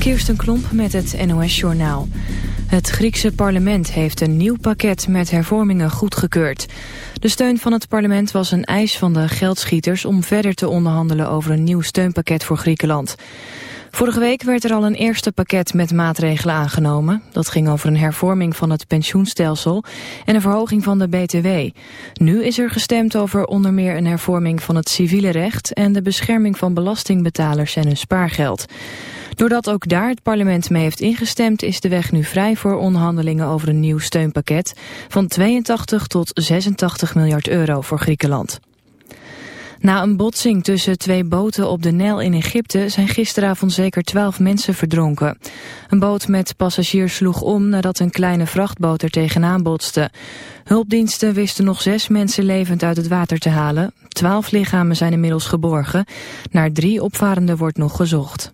Kirsten Klomp met het NOS-journaal. Het Griekse parlement heeft een nieuw pakket met hervormingen goedgekeurd. De steun van het parlement was een eis van de geldschieters... om verder te onderhandelen over een nieuw steunpakket voor Griekenland. Vorige week werd er al een eerste pakket met maatregelen aangenomen. Dat ging over een hervorming van het pensioenstelsel en een verhoging van de BTW. Nu is er gestemd over onder meer een hervorming van het civiele recht... en de bescherming van belastingbetalers en hun spaargeld. Doordat ook daar het parlement mee heeft ingestemd... is de weg nu vrij voor onderhandelingen over een nieuw steunpakket... van 82 tot 86 miljard euro voor Griekenland. Na een botsing tussen twee boten op de Nijl in Egypte zijn gisteravond zeker twaalf mensen verdronken. Een boot met passagiers sloeg om nadat een kleine vrachtboot er tegenaan botste. Hulpdiensten wisten nog zes mensen levend uit het water te halen. Twaalf lichamen zijn inmiddels geborgen. Naar drie opvarenden wordt nog gezocht.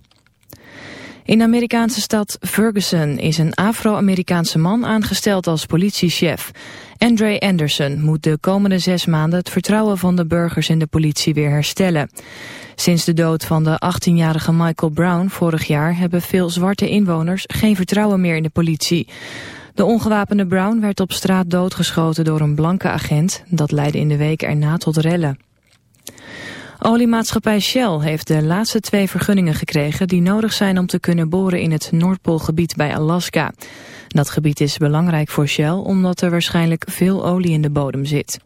In de Amerikaanse stad Ferguson is een Afro-Amerikaanse man aangesteld als politiechef. Andre Anderson moet de komende zes maanden het vertrouwen van de burgers in de politie weer herstellen. Sinds de dood van de 18-jarige Michael Brown vorig jaar hebben veel zwarte inwoners geen vertrouwen meer in de politie. De ongewapende Brown werd op straat doodgeschoten door een blanke agent. Dat leidde in de week erna tot rellen. Oliemaatschappij Shell heeft de laatste twee vergunningen gekregen die nodig zijn om te kunnen boren in het Noordpoolgebied bij Alaska. Dat gebied is belangrijk voor Shell omdat er waarschijnlijk veel olie in de bodem zit.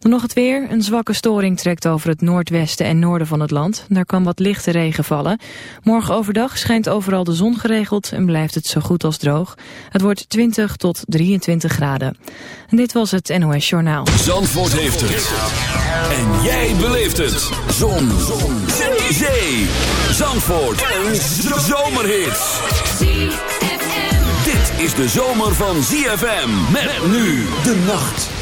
Dan nog het weer. Een zwakke storing trekt over het noordwesten en noorden van het land. Daar kan wat lichte regen vallen. Morgen overdag schijnt overal de zon geregeld en blijft het zo goed als droog. Het wordt 20 tot 23 graden. En dit was het NOS Journaal. Zandvoort heeft het. En jij beleeft het. Zon. zon. Zee. Zee. Zandvoort. Een zomerhit. Dit is de zomer van ZFM. Met nu de nacht.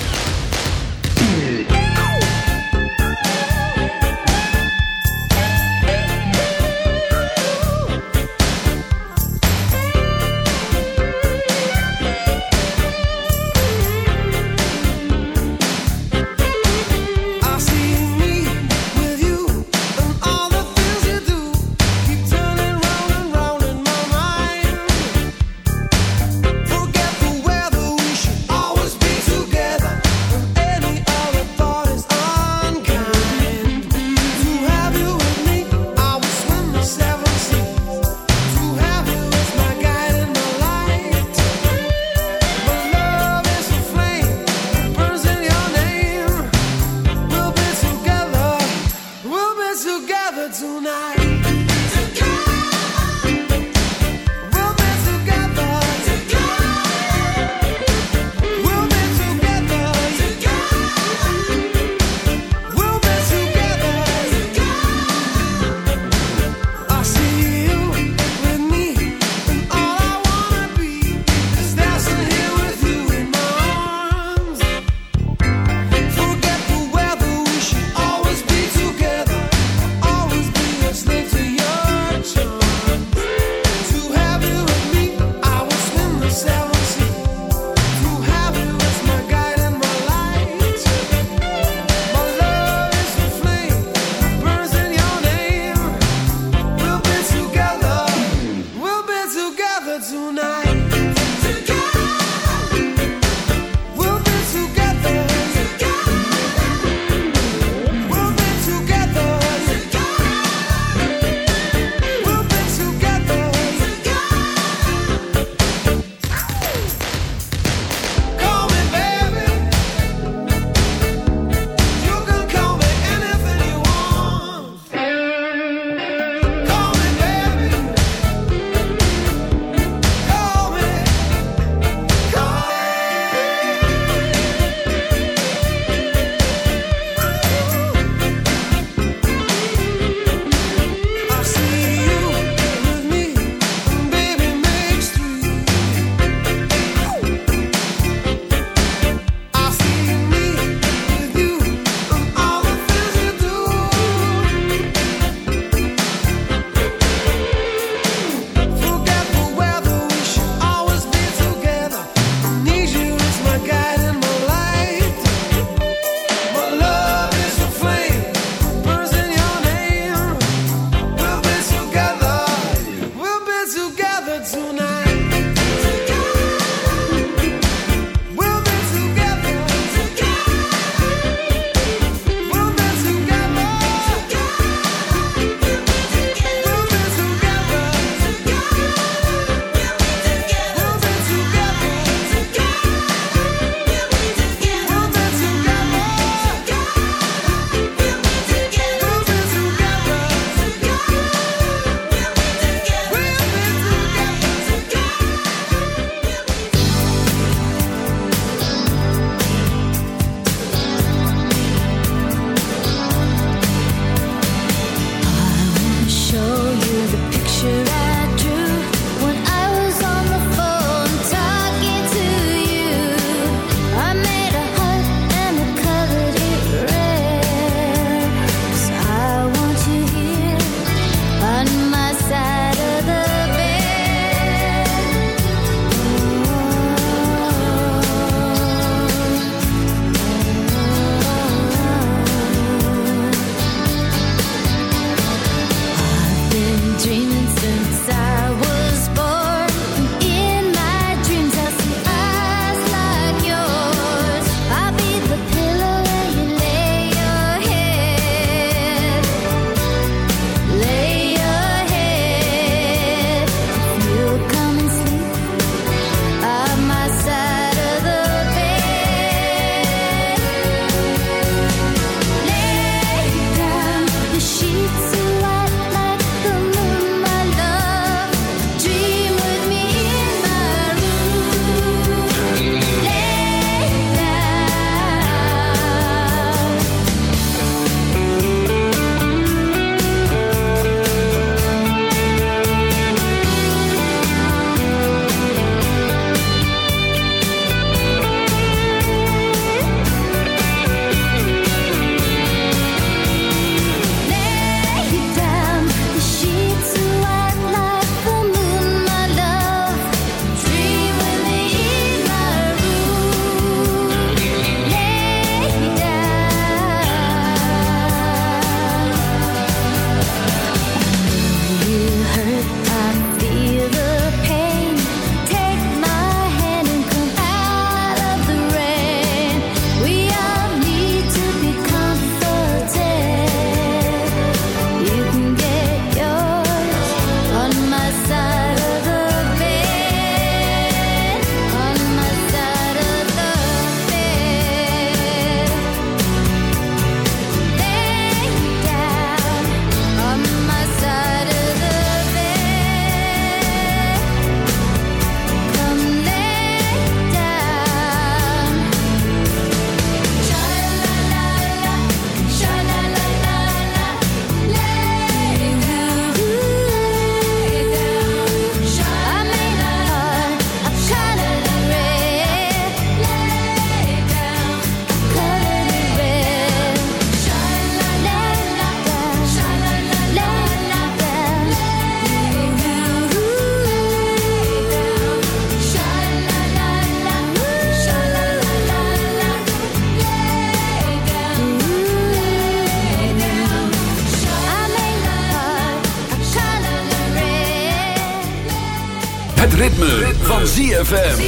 ZFM.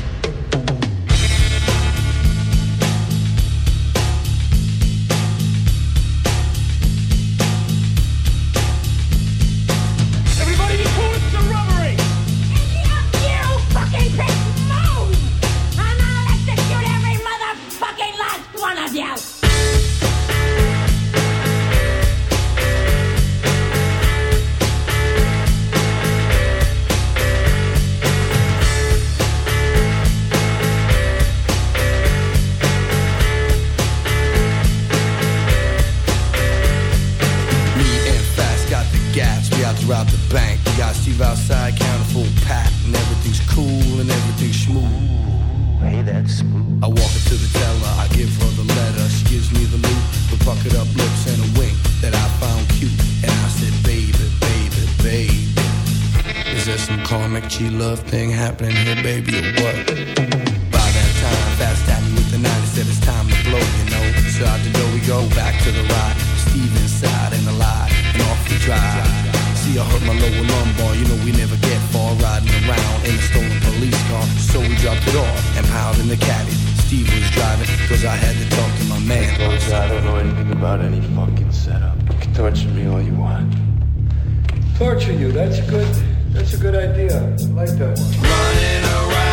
shot the door, we go back to the ride. Steve inside in the lot, and off the drive. See, I hurt my lower lumbar, you know we never get far riding around in a stolen police car. So we dropped it off and piled in the caddy. Steve was driving, cause I had to talk to my man. I don't know anything about any fucking setup. You can torture me all you want. Torture you, that's good. That's a good idea. I like that one. Running around.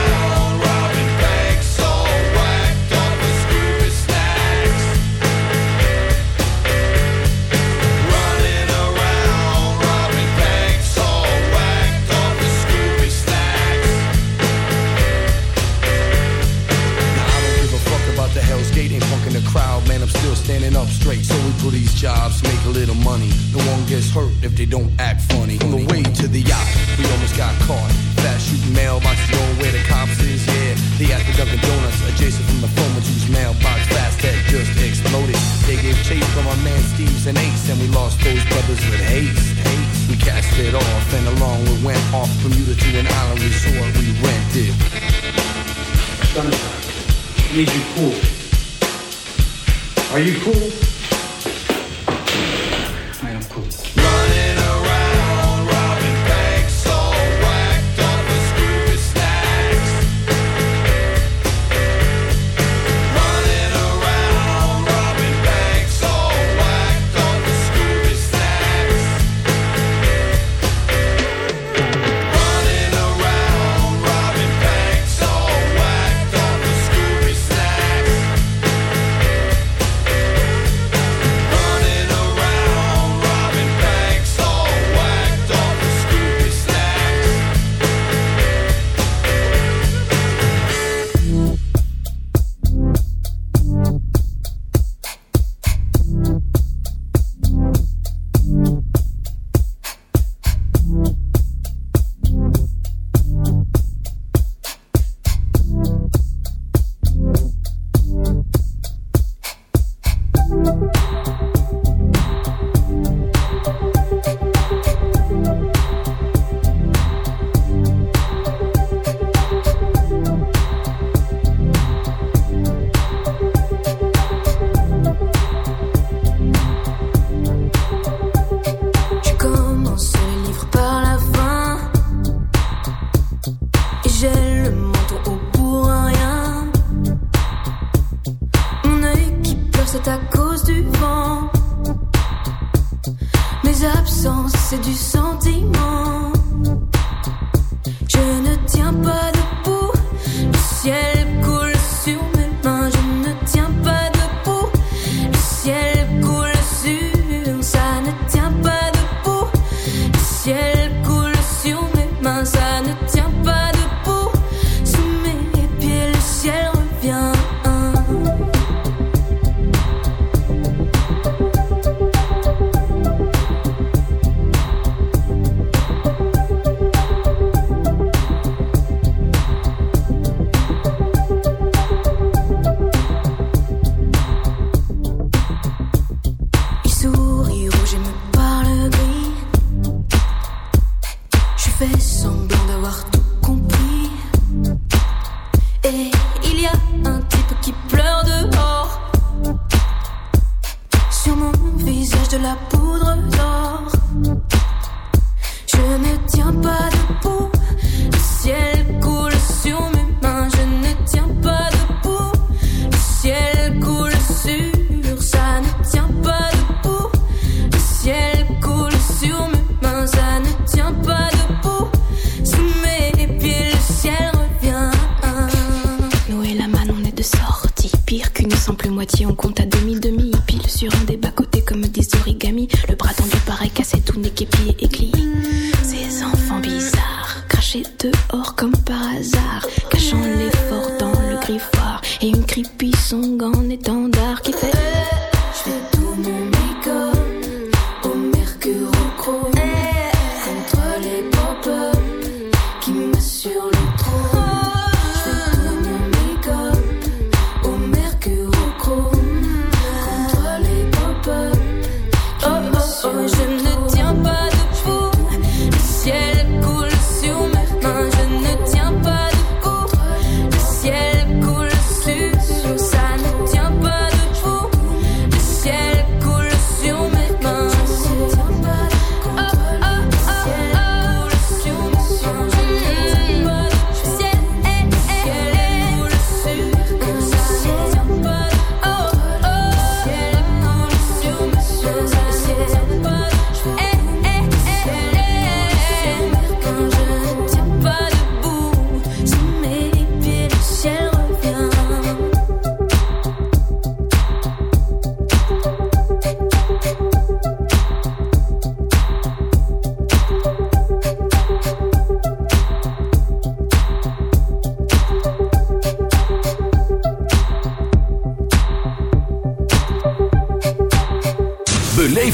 still standing up straight. So we pull these jobs, make a little money. No one gets hurt if they don't act funny. On the way to the yacht, we almost got caught. Fast shooting mailboxes, knowing where the cops is, yeah. They after the Dunkin' Donuts, adjacent from the former juice mailbox. Fast that just exploded. They gave chase from our man Steve's and Ace, and we lost those brothers with haste. haste. We cast it off, and along we went off from Utah to an island resort we rented. Sunshine, need you cool. Are you cool?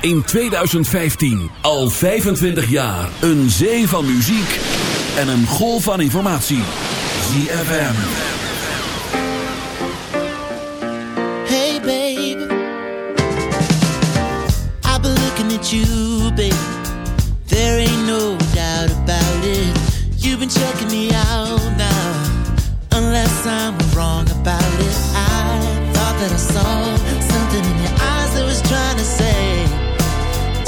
In 2015. Al 25 jaar. Een zee van muziek. En een golf van informatie. ZFM. Hey, baby. I've been looking at you, baby. There ain't no doubt about it. You've been checking me out now. Unless I'm wrong about it. I thought that I saw something in your eyes that was trying to say,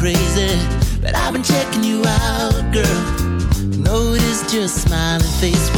Crazy. But I've been checking you out, girl. Noticed your smiling face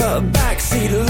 the backseat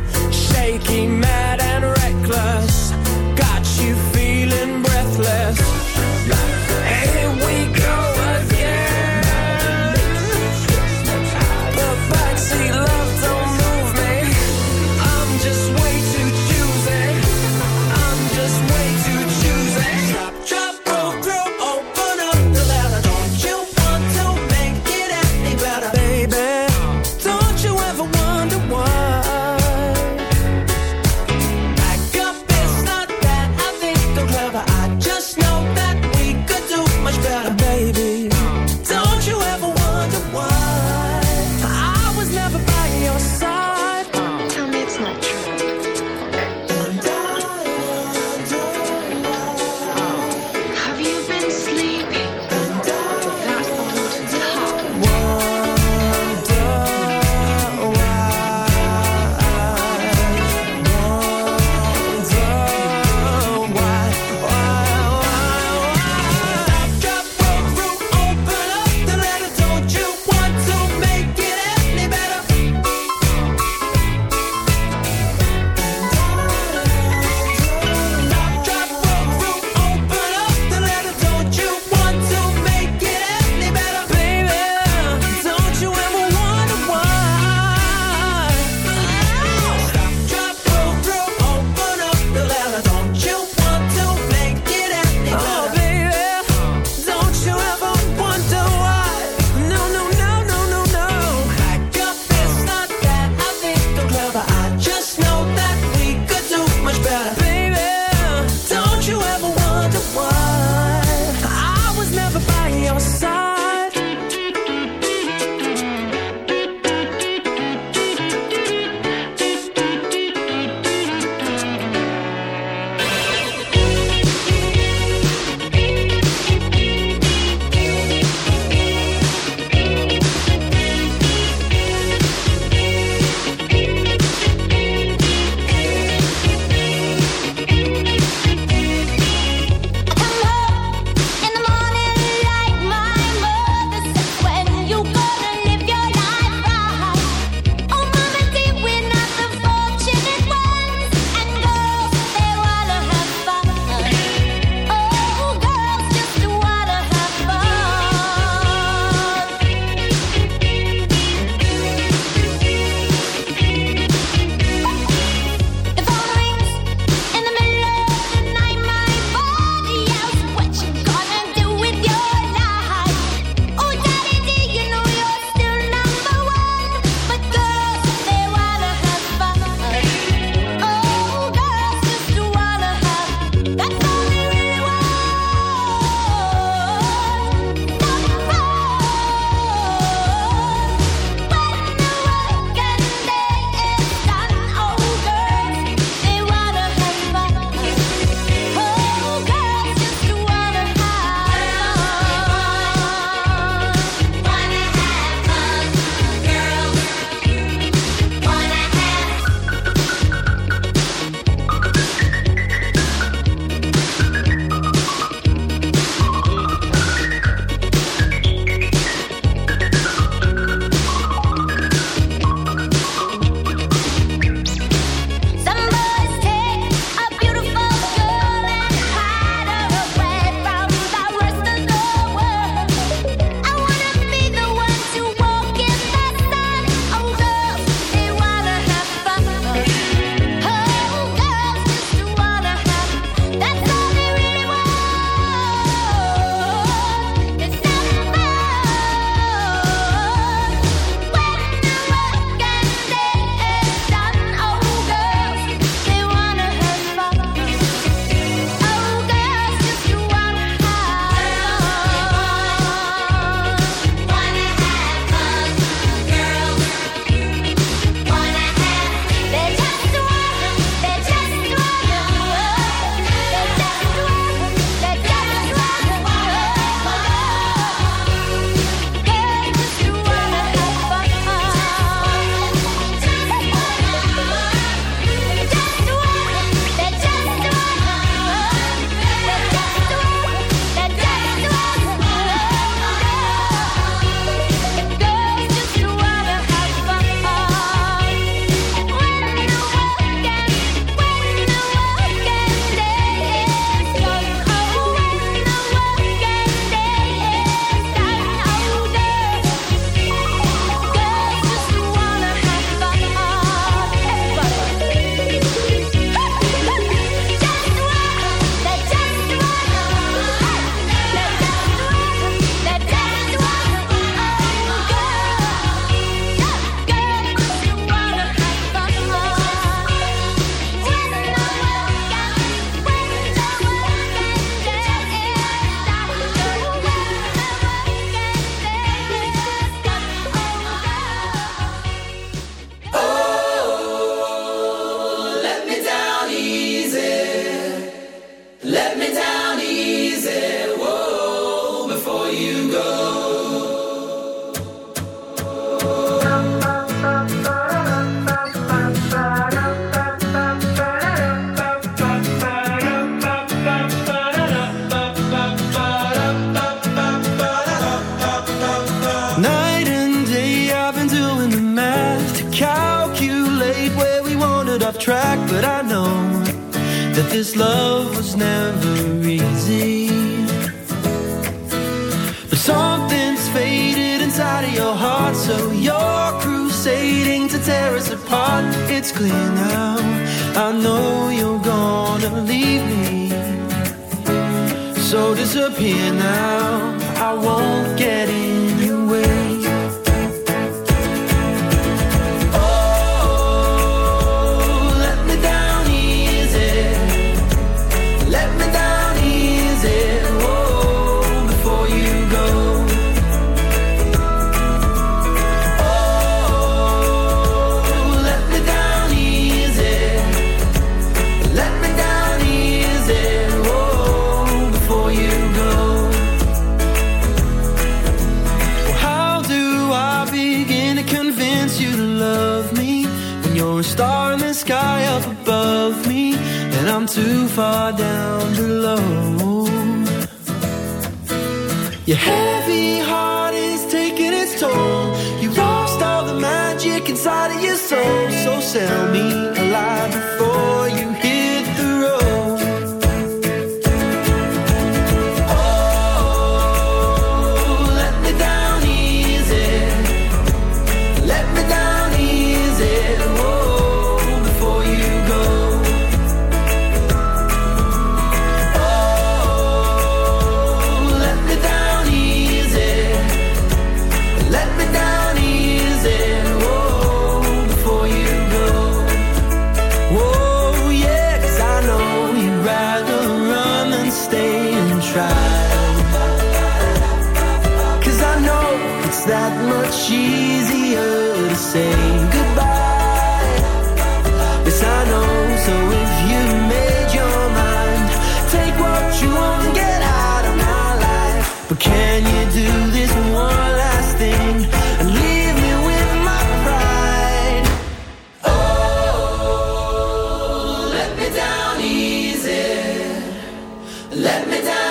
Let me down